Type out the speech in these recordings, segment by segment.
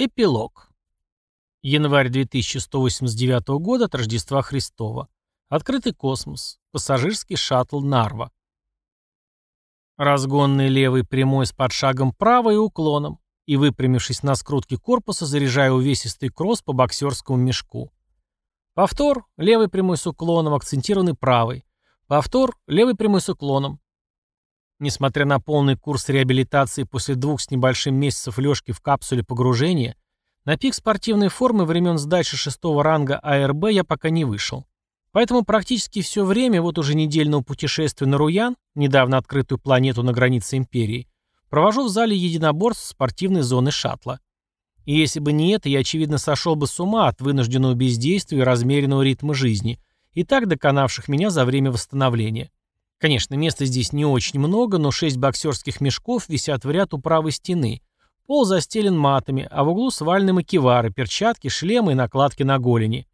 Эпилог. Январь 2189 года от Рождества Христова. Открытый космос. Пассажирский шаттл Нарва. Разгонный левый прямой с подшагом правой и уклоном. И выпрямившись на скрутке корпуса, заряжая увесистый кросс по боксерскому мешку. Повтор. Левый прямой с уклоном, акцентированный правый. Повтор. Левый прямой с уклоном. Несмотря на полный курс реабилитации после двух с небольшим месяцев лёжки в капсуле погружения, на пик спортивной формы времен сдачи шестого ранга АРБ я пока не вышел. Поэтому практически все время, вот уже недельного путешествия на Руян, недавно открытую планету на границе Империи, провожу в зале единоборств спортивной зоны шаттла. И если бы не это, я, очевидно, сошел бы с ума от вынужденного бездействия и размеренного ритма жизни, и так доконавших меня за время восстановления. Конечно, места здесь не очень много, но шесть боксерских мешков висят в ряд у правой стены. Пол застелен матами, а в углу свалены макивары, перчатки, шлемы и накладки на голени.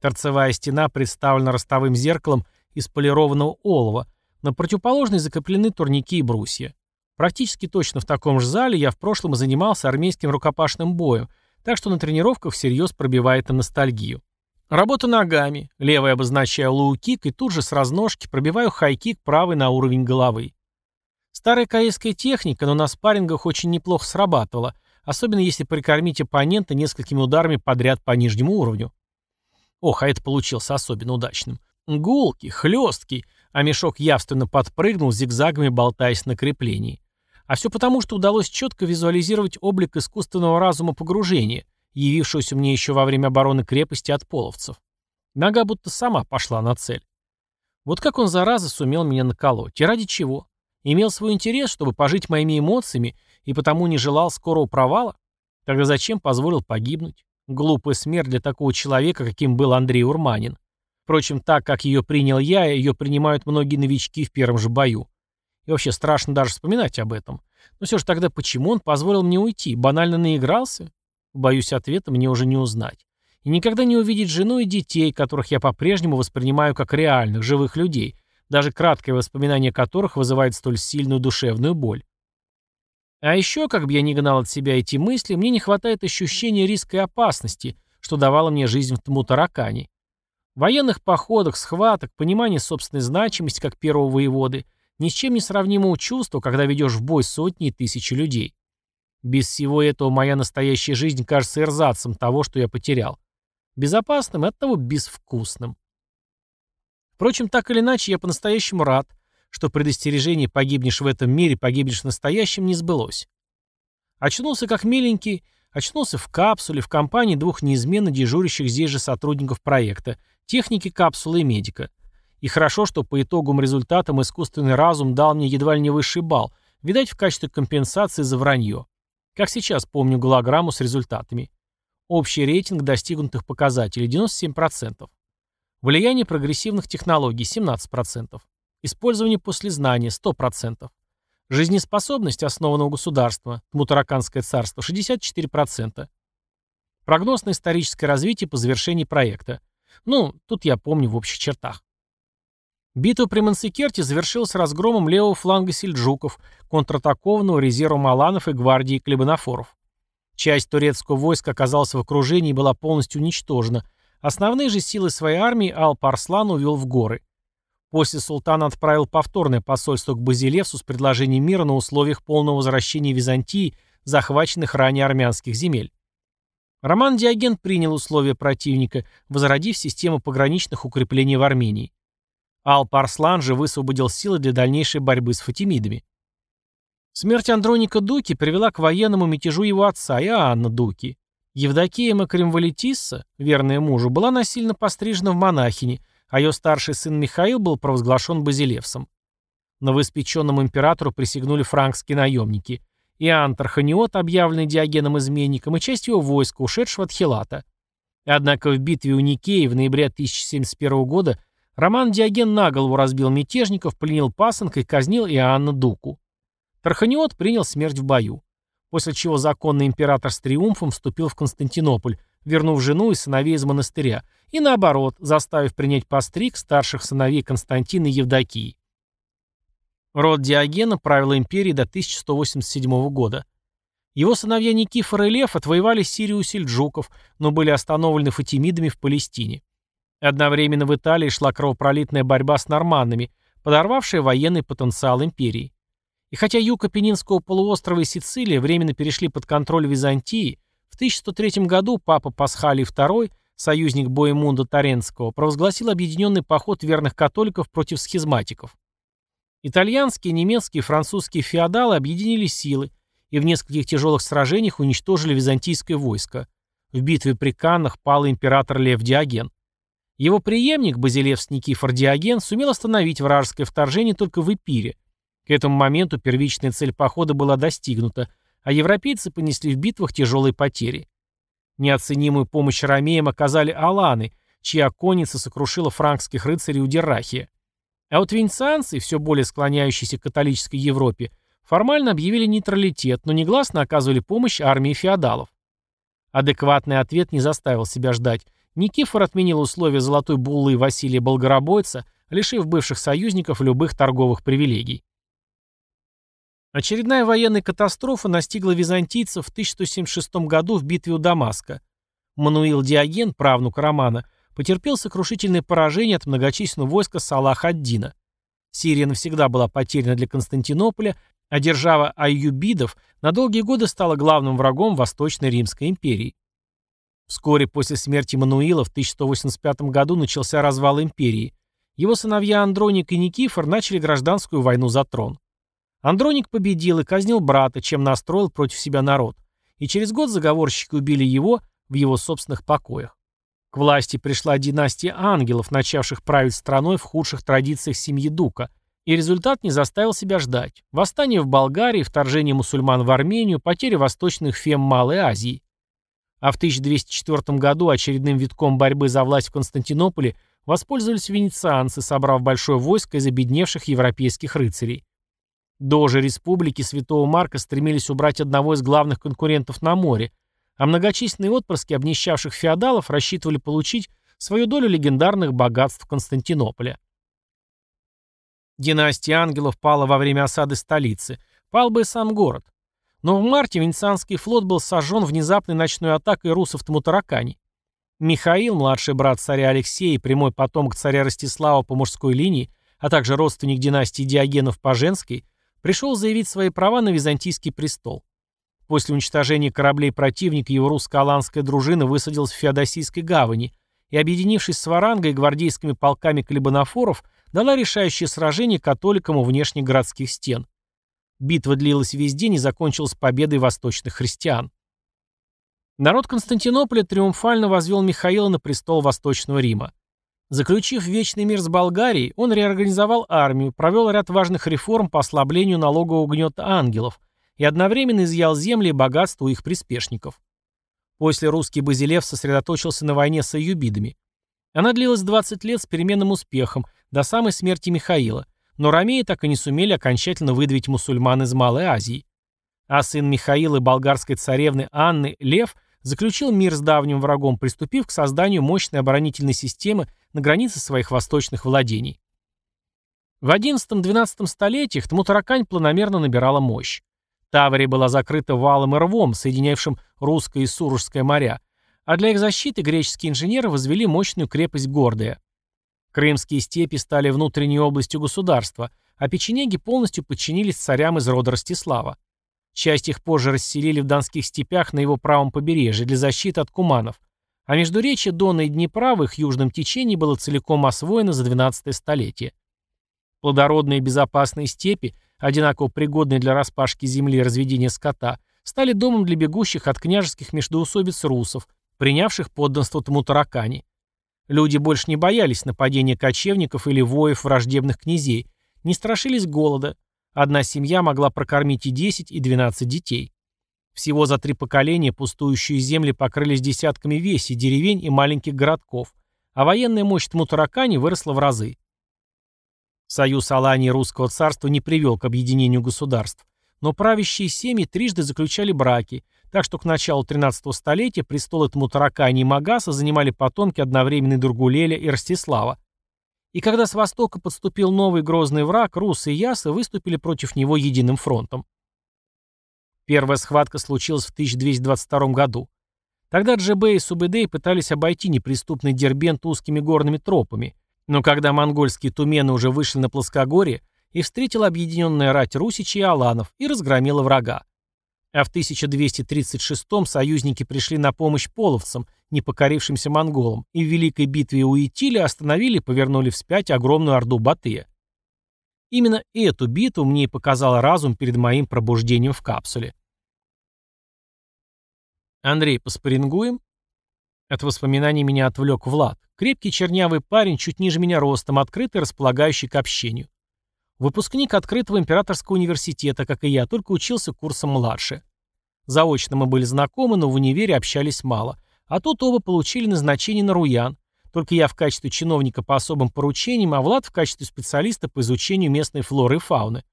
Торцевая стена представлена ростовым зеркалом из полированного олова. На противоположной закреплены турники и брусья. Практически точно в таком же зале я в прошлом занимался армейским рукопашным боем, так что на тренировках всерьез пробивает на ностальгию. Работа ногами. Левой обозначаю лоу-кик и тут же с разножки пробиваю хай-кик правой на уровень головы. Старая корейская техника, но на спаррингах очень неплохо срабатывала, особенно если прикормить оппонента несколькими ударами подряд по нижнему уровню. Ох, а это получился особенно удачным. Гулки, хлесткий, а мешок явственно подпрыгнул, зигзагами болтаясь на креплении. А все потому, что удалось четко визуализировать облик искусственного разума погружения – явившуюся мне еще во время обороны крепости от половцев. Нога будто сама пошла на цель. Вот как он, зараза, сумел меня наколоть. И ради чего? Имел свой интерес, чтобы пожить моими эмоциями, и потому не желал скорого провала? Тогда зачем позволил погибнуть? Глупая смерть для такого человека, каким был Андрей Урманин. Впрочем, так, как ее принял я, ее принимают многие новички в первом же бою. И вообще страшно даже вспоминать об этом. Но все же тогда почему он позволил мне уйти? Банально наигрался? Боюсь, ответа мне уже не узнать. И никогда не увидеть жену и детей, которых я по-прежнему воспринимаю как реальных, живых людей, даже краткое воспоминание которых вызывает столь сильную душевную боль. А еще, как бы я ни гнал от себя эти мысли, мне не хватает ощущения риска и опасности, что давала мне жизнь в тому таракане. В военных походах, схваток, понимание собственной значимости как первого воеводы, ни с чем не сравнимого чувства, когда ведешь в бой сотни и тысячи людей. Без всего этого моя настоящая жизнь кажется эрзацем того, что я потерял. Безопасным и оттого безвкусным. Впрочем, так или иначе, я по-настоящему рад, что предостережение «погибнешь в этом мире, погибнешь в настоящем» не сбылось. Очнулся как миленький, очнулся в капсуле в компании двух неизменно дежурящих здесь же сотрудников проекта, техники капсулы и медика. И хорошо, что по итогам результатам искусственный разум дал мне едва ли не высший балл, видать, в качестве компенсации за вранье. Как сейчас помню голограмму с результатами. Общий рейтинг достигнутых показателей 97%. Влияние прогрессивных технологий 17%. Использование послезнания 100%. Жизнеспособность основанного государства, Тмутараканское царство 64%. Прогноз на историческое развитие по завершении проекта. Ну, тут я помню в общих чертах. Битва при Мансикерте завершилась разгромом левого фланга сельджуков, контратакованного резервом аланов и гвардии клебанофоров. Часть турецкого войска оказалась в окружении и была полностью уничтожена. Основные же силы своей армии Алп-Арслан увел в горы. После султан отправил повторное посольство к Базилевсу с предложением мира на условиях полного возвращения Византии, захваченных ранее армянских земель. Роман Диоген принял условия противника, возродив систему пограничных укреплений в Армении. Алп-Арслан же высвободил силы для дальнейшей борьбы с фатимидами. Смерть Андроника Дуки привела к военному мятежу его отца, Иоанна Дуки. Евдокия Макримвалитисса, верная мужу, была насильно пострижена в монахини, а ее старший сын Михаил был провозглашен базилевсом. Новоиспеченному императору присягнули франкские наемники. Иоанн Тарханиот, объявленный Диогеном изменником, и часть его войска, ушедшего от Хилата. Однако в битве у Никеи в ноябре 1071 года Роман Диоген наголову разбил мятежников, пленил пасынка и казнил Иоанна Дуку. Тарханиот принял смерть в бою, после чего законный император с триумфом вступил в Константинополь, вернув жену и сыновей из монастыря, и наоборот, заставив принять постриг старших сыновей Константина и Евдокии. Род Диогена правил империей до 1187 года. Его сыновья Никифор и Лев отвоевали Сирию у сельджуков, но были остановлены фатимидами в Палестине. Одновременно в Италии шла кровопролитная борьба с норманнами, подорвавшая военный потенциал империи. И хотя юг Апеннинского полуострова и Сицилия временно перешли под контроль Византии, в 1103 году папа Пасхалий II, союзник Боемунда Таренского, провозгласил объединенный поход верных католиков против схизматиков. Итальянские, немецкие и французские феодалы объединили силы и в нескольких тяжелых сражениях уничтожили византийское войско. В битве при Каннах пал император Лев Диоген. Его преемник, базилевс Никифор Диоген, сумел остановить вражеское вторжение только в Эпире. К этому моменту первичная цель похода была достигнута, а европейцы понесли в битвах тяжелые потери. Неоценимую помощь ромеям оказали аланы, чья конница сокрушила франкских рыцарей у Деррахия. А вот венецианцы, все более склоняющиеся к католической Европе, формально объявили нейтралитет, но негласно оказывали помощь армии феодалов. Адекватный ответ не заставил себя ждать. Никифор отменил условия золотой буллы Василия Болгоробойца, лишив бывших союзников любых торговых привилегий. Очередная военная катастрофа настигла византийцев в 1176 году в битве у Дамаска. Мануил Диоген, правнук Романа, потерпел сокрушительное поражение от многочисленного войска Салах-ад-Дина. Сирия навсегда была потеряна для Константинополя, а держава Айюбидов на долгие годы стала главным врагом Восточной Римской империи. Вскоре после смерти Мануила в 1185 году начался развал империи. Его сыновья Андроник и Никифор начали гражданскую войну за трон. Андроник победил и казнил брата, чем настроил против себя народ. И через год заговорщики убили его в его собственных покоях. К власти пришла династия ангелов, начавших править страной в худших традициях семьи Дука, и результат не заставил себя ждать. Восстание в Болгарии, вторжение мусульман в Армению, потеря восточных фем Малой Азии. А в 1204 году очередным витком борьбы за власть в Константинополе воспользовались венецианцы, собрав большое войско из обедневших европейских рыцарей. Дожи республики Святого Марка стремились убрать одного из главных конкурентов на море, а многочисленные отпрыски обнищавших феодалов рассчитывали получить свою долю легендарных богатств Константинополя. Династия ангелов пала во время осады столицы, пал бы и сам город. Но в марте Венецианский флот был сожжен внезапной ночной атакой русов Тмутаракани. Михаил, младший брат царя Алексея и прямой потомок царя Ростислава по мужской линии, а также родственник династии Диогенов по женской, пришел заявить свои права на византийский престол. После уничтожения кораблей противника его русско-аланская дружина высадилась в Феодосийской гавани и, объединившись с Варангой и гвардейскими полками клебанофоров, дала решающее сражение католикам у внешних городских стен. Битва длилась весь день и закончилась победой восточных христиан. Народ Константинополя триумфально возвел Михаила на престол Восточного Рима. Заключив вечный мир с Болгарией, он реорганизовал армию, провел ряд важных реформ по ослаблению налогового гнета ангелов, и одновременно изъял земли и богатство у их приспешников. После русский Базилев сосредоточился на войне с аюбидами. Она длилась 20 лет с переменным успехом, до самой смерти Михаила, но ромеи так и не сумели окончательно выдавить мусульман из Малой Азии. А сын Михаила болгарской царевны Анны, Лев, заключил мир с давним врагом, приступив к созданию мощной оборонительной системы на границе своих восточных владений. В XI-XII столетиях Тмутаракань планомерно набирала мощь. Таврия была закрыта валом и рвом, соединявшим Русское и Сурожское моря, а для их защиты греческие инженеры возвели мощную крепость Гордая. Крымские степи стали внутренней областью государства, а печенеги полностью подчинились царям из рода Ростислава. Часть их позже расселили в Донских степях на его правом побережье для защиты от куманов, а междуречье Дона и Днепра в их южном течении было целиком освоено за 12 столетие. Плодородные безопасные степи – одинаково пригодные для распашки земли и разведения скота, стали домом для бегущих от княжеских междоусобиц русов, принявших подданство Тмутаракани. Люди больше не боялись нападения кочевников или воев враждебных князей, не страшились голода. Одна семья могла прокормить и 10, и 12 детей. Всего за три поколения пустующие земли покрылись десятками весей, деревень и маленьких городков, а военная мощь Тмутаракани выросла в разы. Союз Алании Русского царства не привел к объединению государств, но правящие семьи трижды заключали браки, так что к началу 13 столетия престолы Тмутаракани и Магаса занимали потомки одновременно Дургулеля и Ростислава. И когда с востока подступил новый грозный враг, русы и ясы выступили против него единым фронтом. Первая схватка случилась в 1222 году. Тогда Джебе и Субэдэй пытались обойти неприступный Дербент узкими горными тропами, но когда монгольские тумены уже вышли на плоскогорье, и встретила объединенная рать русичей и аланов и разгромила врага. А в 1236-м союзники пришли на помощь половцам, не покорившимся монголам, и в Великой битве у Итиля остановили и повернули вспять огромную орду Батыя. Именно эту битву мне и показал разум перед моим пробуждением в капсуле. «Андрей, поспорингуем?» От воспоминаний меня отвлек Влад. Крепкий чернявый парень, чуть ниже меня ростом, открытый, располагающий к общению. Выпускник открытого императорского университета, как и я, только учился курсом младше. Заочно мы были знакомы, но в универе общались мало. А тут оба получили назначение на Руян. Только я в качестве чиновника по особым поручениям, а Влад в качестве специалиста по изучению местной флоры и фауны.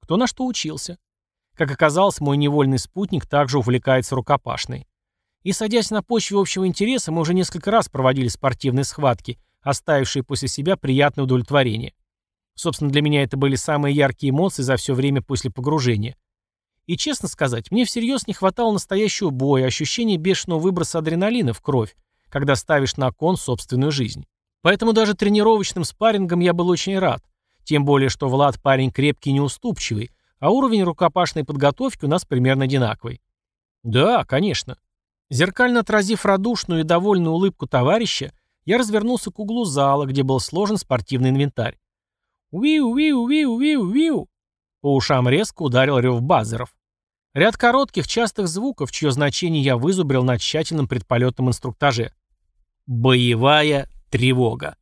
Кто на что учился. Как оказалось, мой невольный спутник также увлекается рукопашной. И садясь на почве общего интереса, мы уже несколько раз проводили спортивные схватки, оставившие после себя приятное удовлетворение. Собственно, для меня это были самые яркие эмоции за все время после погружения. И честно сказать, мне всерьез не хватало настоящего боя, ощущения бешеного выброса адреналина в кровь, когда ставишь на кон собственную жизнь. Поэтому даже тренировочным спаррингом я был очень рад. Тем более, что Влад парень крепкий и неуступчивый, а уровень рукопашной подготовки у нас примерно одинаковый. Да, конечно. Зеркально отразив радушную и довольную улыбку товарища, я развернулся к углу зала, где был сложен спортивный инвентарь. «Уиу-виу-виу-виу-виу!» По ушам резко ударил рев базеров. Ряд коротких, частых звуков, чье значение я вызубрил на тщательном предполетном инструктаже. Боевая тревога.